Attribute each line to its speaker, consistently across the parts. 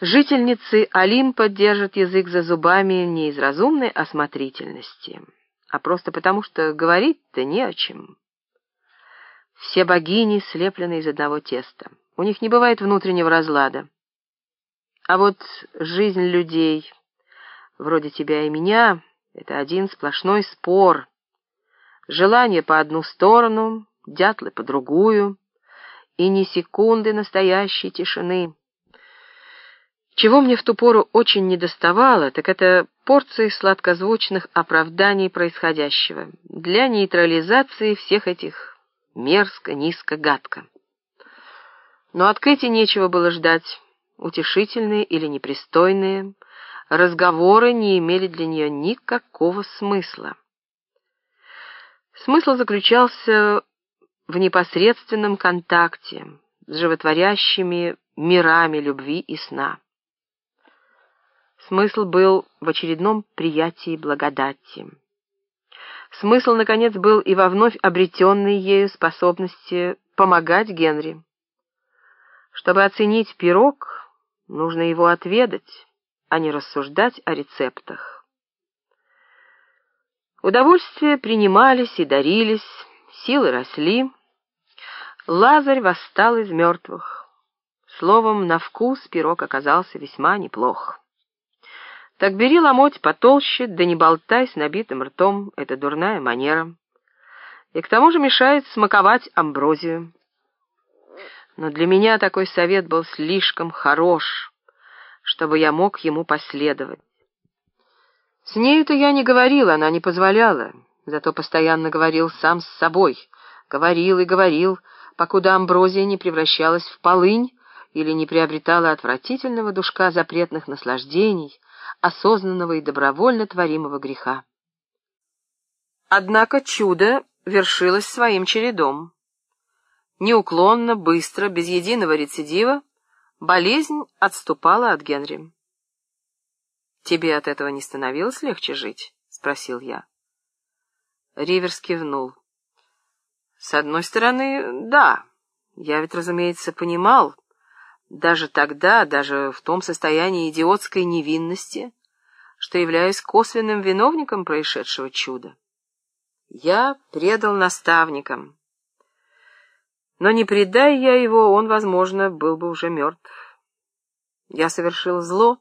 Speaker 1: Жительницы Олимпа держат язык за зубами не из разумной осмотрительности, а просто потому, что говорить-то не о чем. Все богини слеплены из одного теста. У них не бывает внутреннего разлада. А вот жизнь людей, вроде тебя и меня, это один сплошной спор. Желание по одну сторону, дятлы по другую, и ни секунды настоящей тишины. Чего мне в ту пору очень недоставало, так это порции сладкозвучных оправданий происходящего для нейтрализации всех этих мерзко, низко, гадко. Но от Кэти нечего было ждать. Утешительные или непристойные разговоры не имели для нее никакого смысла. Смысл заключался в непосредственном контакте с животворящими мирами любви и сна. Смысл был в очередном приятии благодати. Смысл, наконец, был и во вновь обретенной ею способности помогать Генри. Чтобы оценить пирог, нужно его отведать, а не рассуждать о рецептах. Удовольствия принимались и дарились, силы росли. Лазарь восстал из мертвых. Словом, на вкус пирог оказался весьма неплох. Так бери ломоть потолще, да не болтай с набитым ртом, это дурная манера. И к тому же мешает смаковать амброзию. Но для меня такой совет был слишком хорош, чтобы я мог ему последовать. С нею-то я не говорил, она не позволяла, зато постоянно говорил сам с собой. Говорил и говорил, покуда амброзия не превращалась в полынь или не приобретала отвратительного душка запретных наслаждений, осознанного и добровольно творимого греха. Однако чудо вершилось своим чередом. Неуклонно, быстро, без единого рецидива, болезнь отступала от Генри. «Тебе от этого не становилось легче жить?» — спросил я. Риверс кивнул. «С одной стороны, да. Я ведь, разумеется, понимал, даже тогда, даже в том состоянии идиотской невинности, что являюсь косвенным виновником происшедшего чуда. Я предал наставникам. Но не предай я его, он, возможно, был бы уже мертв. Я совершил зло,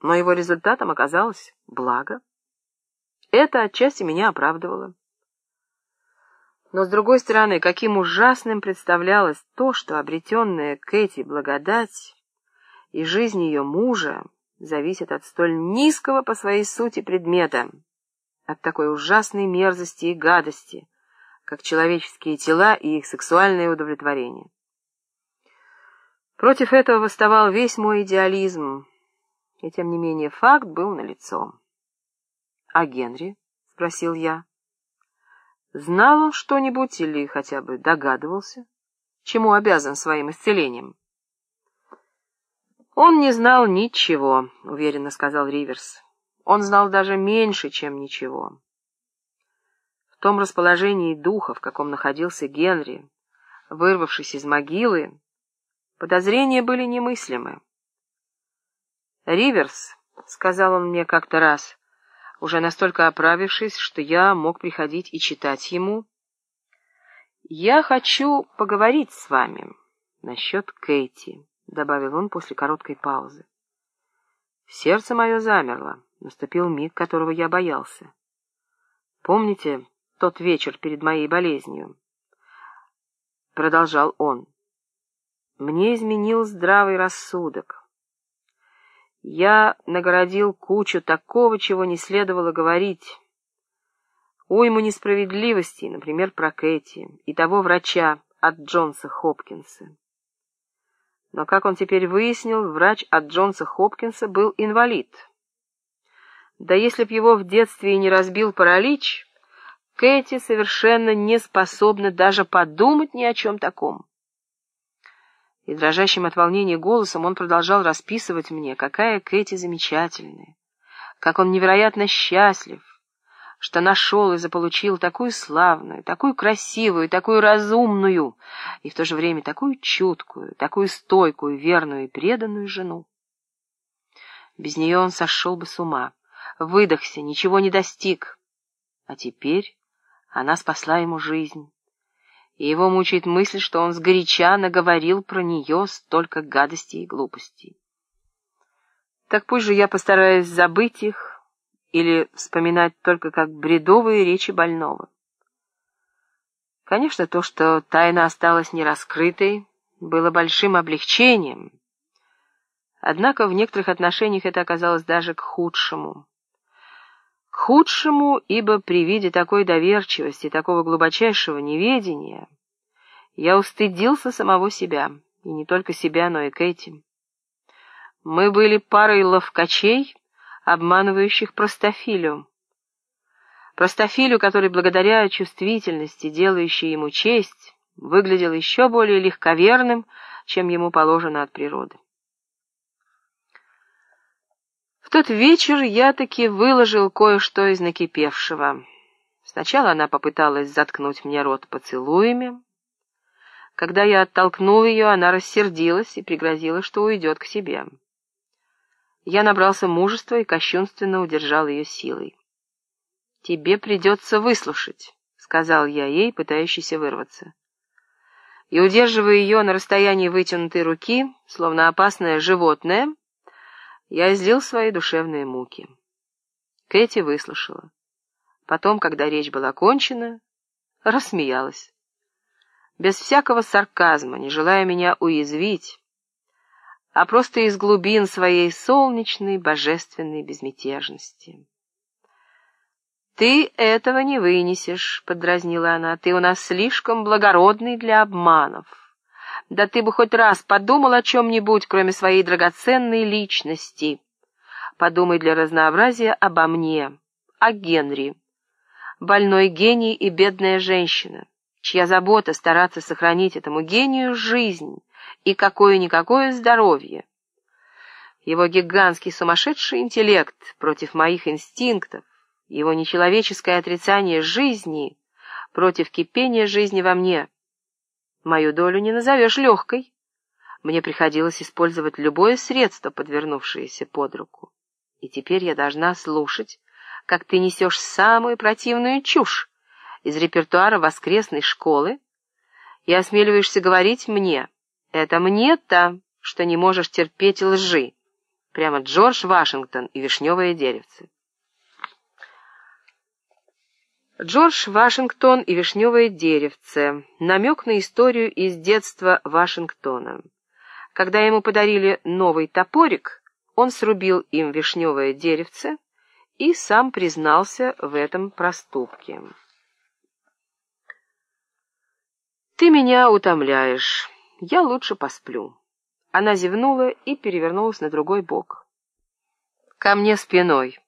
Speaker 1: но его результатом оказалось благо. Это отчасти меня оправдывало. Но, с другой стороны, каким ужасным представлялось то, что обретенная Кэти благодать и жизнь ее мужа зависит от столь низкого по своей сути предмета, от такой ужасной мерзости и гадости, как человеческие тела и их сексуальное удовлетворение. Против этого восставал весь мой идеализм, и тем не менее факт был налицо. — А Генри? — спросил я. Знал он что-нибудь или хотя бы догадывался, чему обязан своим исцелением? «Он не знал ничего», — уверенно сказал Риверс. «Он знал даже меньше, чем ничего». В том расположении духа, в каком находился Генри, вырвавшись из могилы, подозрения были немыслимы. «Риверс», — сказал он мне как-то раз, уже настолько оправившись, что я мог приходить и читать ему. «Я хочу поговорить с вами насчет Кэти», — добавил он после короткой паузы. Сердце мое замерло, наступил миг, которого я боялся. «Помните тот вечер перед моей болезнью?» Продолжал он. «Мне изменил здравый рассудок. Я нагородил кучу такого, чего не следовало говорить. Уйму несправедливостей, например, про Кэти и того врача от Джонса Хопкинса. Но, как он теперь выяснил, врач от Джонса Хопкинса был инвалид. Да если б его в детстве и не разбил паралич, Кэти совершенно не способна даже подумать ни о чем таком и дрожащим от волнения голосом он продолжал расписывать мне, какая Кэти замечательная, как он невероятно счастлив, что нашел и заполучил такую славную, такую красивую, такую разумную и в то же время такую чуткую, такую стойкую, верную и преданную жену. Без нее он сошел бы с ума, выдохся, ничего не достиг. А теперь она спасла ему жизнь. И его мучает мысль, что он сгоряча наговорил про нее столько гадостей и глупостей. Так пусть же я постараюсь забыть их или вспоминать только как бредовые речи больного. Конечно, то, что тайна осталась нераскрытой, было большим облегчением. Однако в некоторых отношениях это оказалось даже к худшему. К худшему, ибо при виде такой доверчивости, такого глубочайшего неведения, я устыдился самого себя, и не только себя, но и Кэти. Мы были парой ловкачей, обманывающих простофилю. Простофилю, который благодаря чувствительности, делающей ему честь, выглядел еще более легковерным, чем ему положено от природы. В тот вечер я таки выложил кое-что из накипевшего. Сначала она попыталась заткнуть мне рот поцелуями. Когда я оттолкнул ее, она рассердилась и пригрозила, что уйдет к себе. Я набрался мужества и кощунственно удержал ее силой. «Тебе придется выслушать», — сказал я ей, пытающийся вырваться и, удерживая ее на расстоянии вытянутой руки, словно опасное животное, я излил свои душевные муки. Кэти выслушала. Потом, когда речь была кончена, рассмеялась. Без всякого сарказма, не желая меня уязвить, а просто из глубин своей солнечной божественной безмятежности. «Ты этого не вынесешь», — подразнила она. «Ты у нас слишком благородный для обманов. Да ты бы хоть раз подумал о чем-нибудь, кроме своей драгоценной личности. Подумай для разнообразия обо мне, о Генри. Больной гений и бедная женщина, чья забота стараться сохранить этому гению жизнь и какое-никакое здоровье. Его гигантский сумасшедший интеллект против моих инстинктов, его нечеловеческое отрицание жизни против кипения жизни во мне. Мою долю не назовешь легкой. Мне приходилось использовать любое средство, подвернувшееся под руку. И теперь я должна слушать, как ты несешь самую противную чушь из репертуара воскресной школы и осмеливаешься говорить мне, это мне-то, что не можешь терпеть лжи. Прямо Джордж Вашингтон и вишневое деревце. Джордж Вашингтон и вишневое деревце. Намек на историю из детства Вашингтона. Когда ему подарили новый топорик, он срубил им вишневое деревце и сам признался в этом проступке. «Ты меня утомляешь. Я лучше посплю». Она зевнула и перевернулась на другой бок. «Ко мне спиной».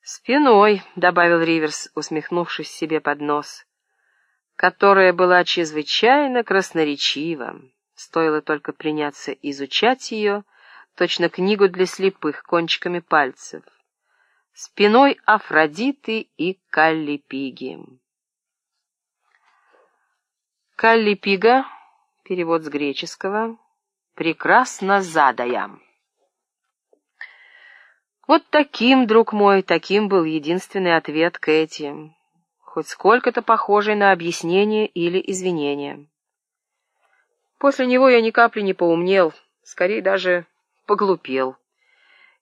Speaker 1: «Спиной», — добавил Риверс, усмехнувшись себе под нос, которая была чрезвычайно красноречива. Стоило только приняться изучать ее, точно книгу для слепых, кончиками пальцев. Спиной Афродиты и Каллипиги. Каллипига, перевод с греческого, прекрасно задая. Вот таким, друг мой, таким был единственный ответ Кэти, хоть сколько-то похожий на объяснение или извинение. После него я ни капли не поумнел, скорее даже поглупел,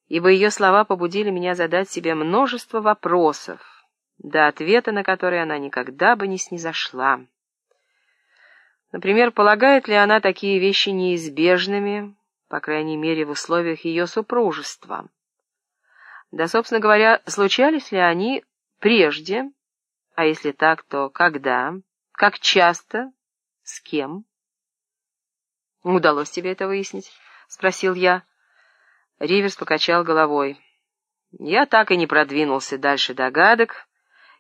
Speaker 1: ибо ее слова побудили меня задать себе множество вопросов, до ответа на которые она никогда бы не снизошла. Например, полагает ли она такие вещи неизбежными, по крайней мере, в условиях ее супружества? Да, собственно говоря, случались ли они прежде, а если так, то когда, как часто, с кем? «Удалось тебе это выяснить?» — спросил я. Риверс покачал головой. Я так и не продвинулся дальше догадок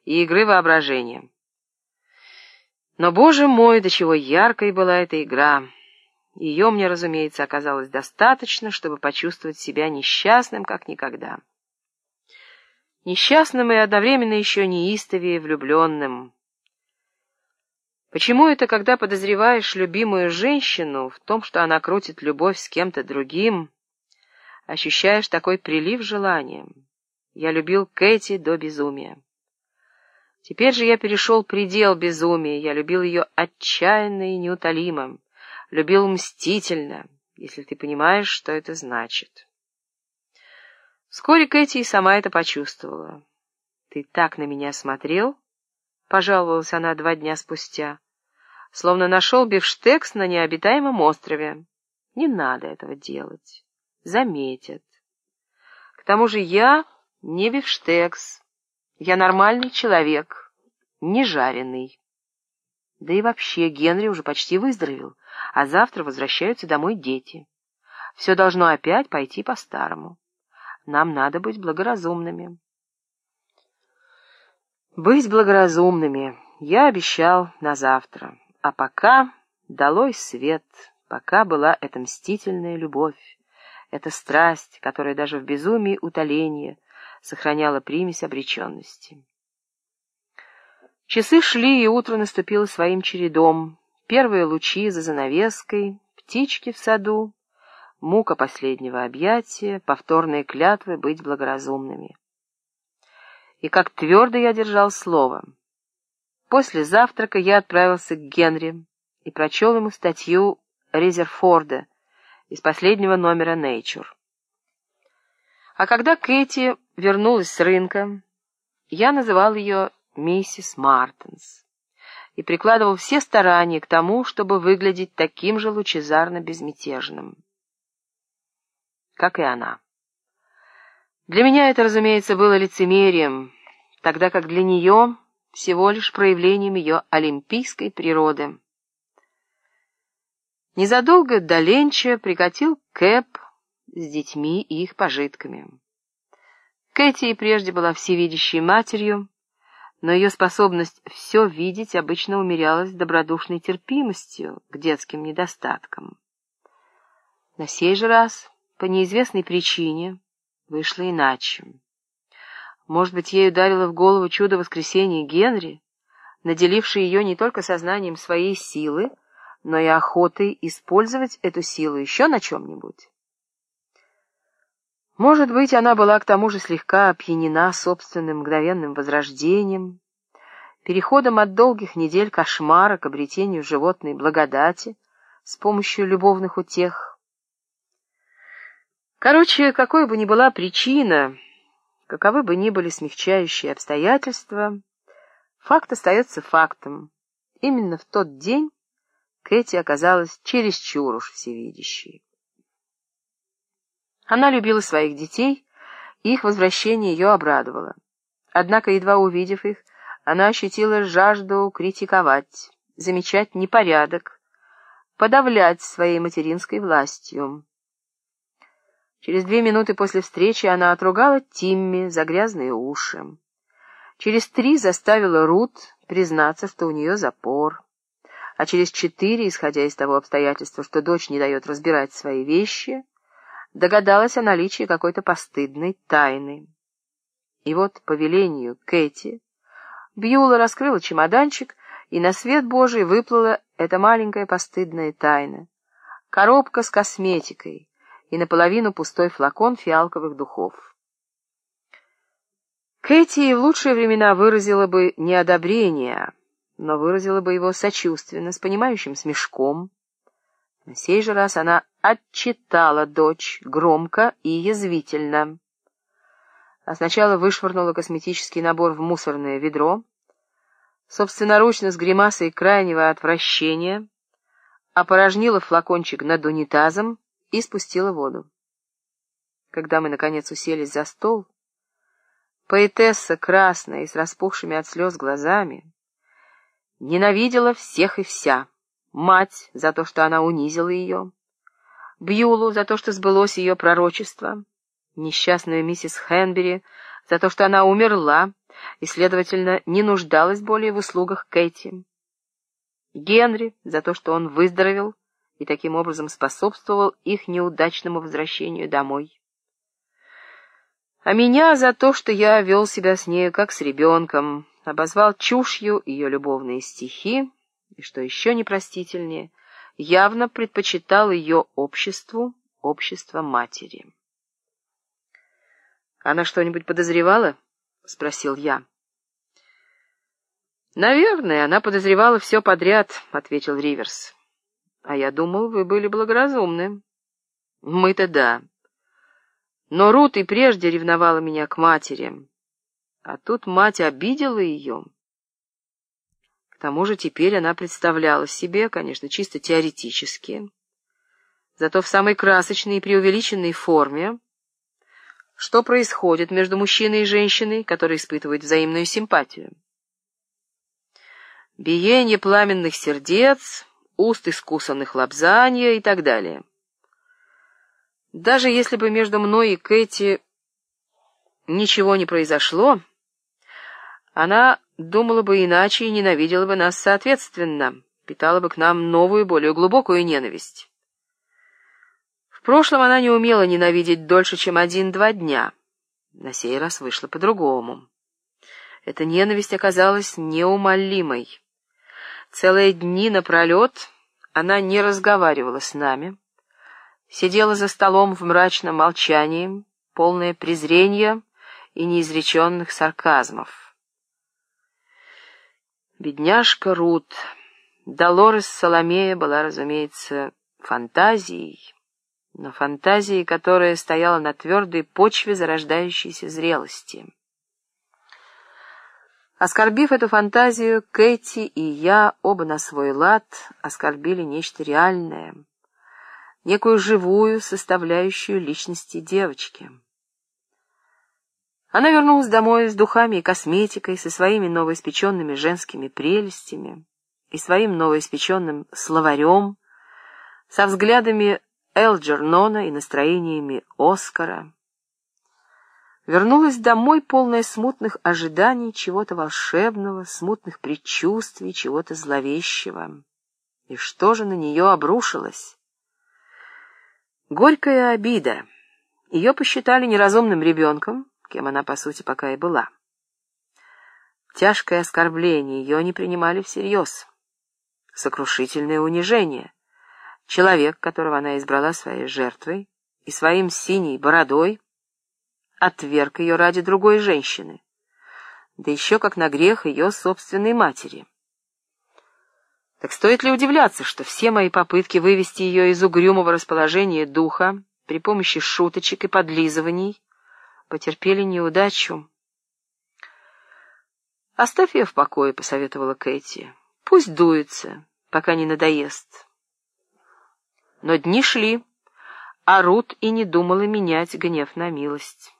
Speaker 1: и игры воображения. Но, боже мой, до чего яркой была эта игра! Ее мне, разумеется, оказалось достаточно, чтобы почувствовать себя несчастным, как никогда несчастным и одновременно еще неистовее влюбленным. Почему это, когда подозреваешь любимую женщину в том, что она крутит любовь с кем-то другим, ощущаешь такой прилив желания. Я любил Кэти до безумия. Теперь же я перешел предел безумия, я любил ее отчаянно и неутолимо, любил мстительно, если ты понимаешь, что это значит. Вскоре Кэти и сама это почувствовала. «Ты так на меня смотрел?» — пожаловалась она два дня спустя. «Словно нашел бифштекс на необитаемом острове. Не надо этого делать. Заметят. К тому же я не бифштекс. Я нормальный человек, не жареный. Да и вообще Генри уже почти выздоровел, а завтра возвращаются домой дети. Все должно опять пойти по-старому. Нам надо быть благоразумными. Быть благоразумными я обещал на завтра, а пока долой свет, пока была эта мстительная любовь, эта страсть, которая даже в безумии утоления сохраняла примесь обреченности. Часы шли, и утро наступило своим чередом. Первые лучи за занавеской, птички в саду, мука последнего объятия, повторные клятвы быть благоразумными. И как твердо я держал слово. После завтрака я отправился к Генри и прочел ему статью Резерфорда из последнего номера Nature. А когда Кэти вернулась с рынка, я называл ее миссис Мартинс и прикладывал все старания к тому, чтобы выглядеть таким же лучезарно безмятежным, как и она. Для меня это, разумеется, было лицемерием, тогда как для нее всего лишь проявлением ее олимпийской природы. Незадолго до Ленча прикатил Кэп с детьми и их пожитками. Кэти и прежде была всевидящей матерью, но ее способность все видеть обычно умерялась добродушной терпимостью к детским недостаткам. На сей же раз, по неизвестной причине, вышло иначе. Может быть, ей ударило в голову чудо воскресения Генри, наделившее ее не только сознанием своей силы, но и охотой использовать эту силу еще на чем-нибудь. Может быть, она была к тому же слегка опьянена собственным мгновенным возрождением, переходом от долгих недель кошмара к обретению животной благодати с помощью любовных утех. Короче, какой бы ни была причина, каковы бы ни были смягчающие обстоятельства, факт остается фактом. Именно в тот день Кэти оказалась чересчур уж всевидящей. Она любила своих детей, и их возвращение ее обрадовало. Однако, едва увидев их, она ощутила жажду критиковать, замечать непорядок, подавлять своей материнской властью. Через две минуты после встречи она отругала Тимми за грязные уши. Через три заставила Рут признаться, что у нее запор. А через четыре, исходя из того обстоятельства, что дочь не дает разбирать свои вещи, догадалась о наличии какой-то постыдной тайны. И вот по велению Кэти Бьюла раскрыла чемоданчик, и на свет Божий выплыла эта маленькая постыдная тайна. Коробка с косметикой и наполовину пустой флакон фиалковых духов. Кэти в лучшие времена выразила бы неодобрение, но выразила бы его сочувственно, с понимающим смешком, на сей же раз она отчитала дочь громко и язвительно. А сначала вышвырнула косметический набор в мусорное ведро, собственноручно с гримасой крайнего отвращения, опорожнила флакончик над унитазом и спустила воду. Когда мы, наконец, уселись за стол, поэтесса, красная и с распухшими от слез глазами, ненавидела всех и вся — мать за то, что она унизила ее, Бьюлу за то, что сбылось ее пророчество, несчастную миссис Хенбери за то, что она умерла и, следовательно, не нуждалась более в услугах Кэти, Генри за то, что он выздоровел и таким образом способствовал их неудачному возвращению домой. А меня за то, что я вел себя с нею как с ребенком, обозвал чушью ее любовные стихи, и, что еще непростительнее, явно предпочитал ее обществу общество матери. Она что-нибудь подозревала? — спросил я. «Наверное, она подозревала все подряд», — ответил Риверс. «А я думал, вы были благоразумны». «Мы-то да. Но Рут и прежде ревновала меня к матери. А тут мать обидела ее. Тому же теперь она представляла себе, конечно, чисто теоретически, зато в самой красочной и преувеличенной форме, что происходит между мужчиной и женщиной, которые испытывают взаимную симпатию. Биение пламенных сердец, уст искусанных лапзанья и так далее. Даже если бы между мной и Кэти ничего не произошло, она думала бы иначе и ненавидела бы нас соответственно, питала бы к нам новую, более глубокую ненависть. В прошлом она не умела ненавидеть дольше, чем один-два дня. На сей раз вышло по-другому. Эта ненависть оказалась неумолимой. Целые дни напролет она не разговаривала с нами, сидела за столом в мрачном молчании, полное презрения и неизреченных сарказмов. Бедняжка Рут, Долорес Соломея была, разумеется, фантазией, но фантазией, которая стояла на твердой почве зарождающейся зрелости. Оскорбив эту фантазию, Кэти и я, оба на свой лад, оскорбили нечто реальное, некую живую составляющую личности девочки. Она вернулась домой с духами и косметикой, со своими новоиспеченными женскими прелестями и своим новоиспеченным словарем, со взглядами Элджернона и настроениями Оскара. Вернулась домой, полная смутных ожиданий чего-то волшебного, смутных предчувствий, чего-то зловещего. И что же на нее обрушилось? Горькая обида. Ее посчитали неразумным ребенком, кем она, по сути, пока и была. Тяжкое оскорбление ее не принимали всерьез. Сокрушительное унижение — Человек, которого она избрала своей жертвой и своим синей бородой, отверг ее ради другой женщины, да еще как на грех ее собственной матери. Так стоит ли удивляться, что все мои попытки вывести ее из угрюмого расположения духа при помощи шуточек и подлизываний потерпели неудачу? «Оставь ее в покое», — посоветовала Кэти. «Пусть дуется, пока не надоест». Но дни шли, а Рут и не думала менять гнев на милость.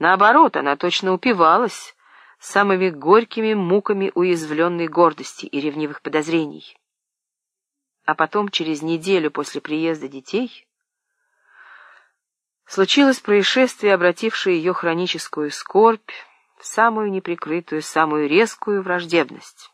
Speaker 1: Наоборот, она точно упивалась самыми горькими муками уязвленной гордости и ревнивых подозрений. А потом, через неделю после приезда детей, случилось происшествие, обратившее ее хроническую скорбь в самую неприкрытую, самую резкую враждебность.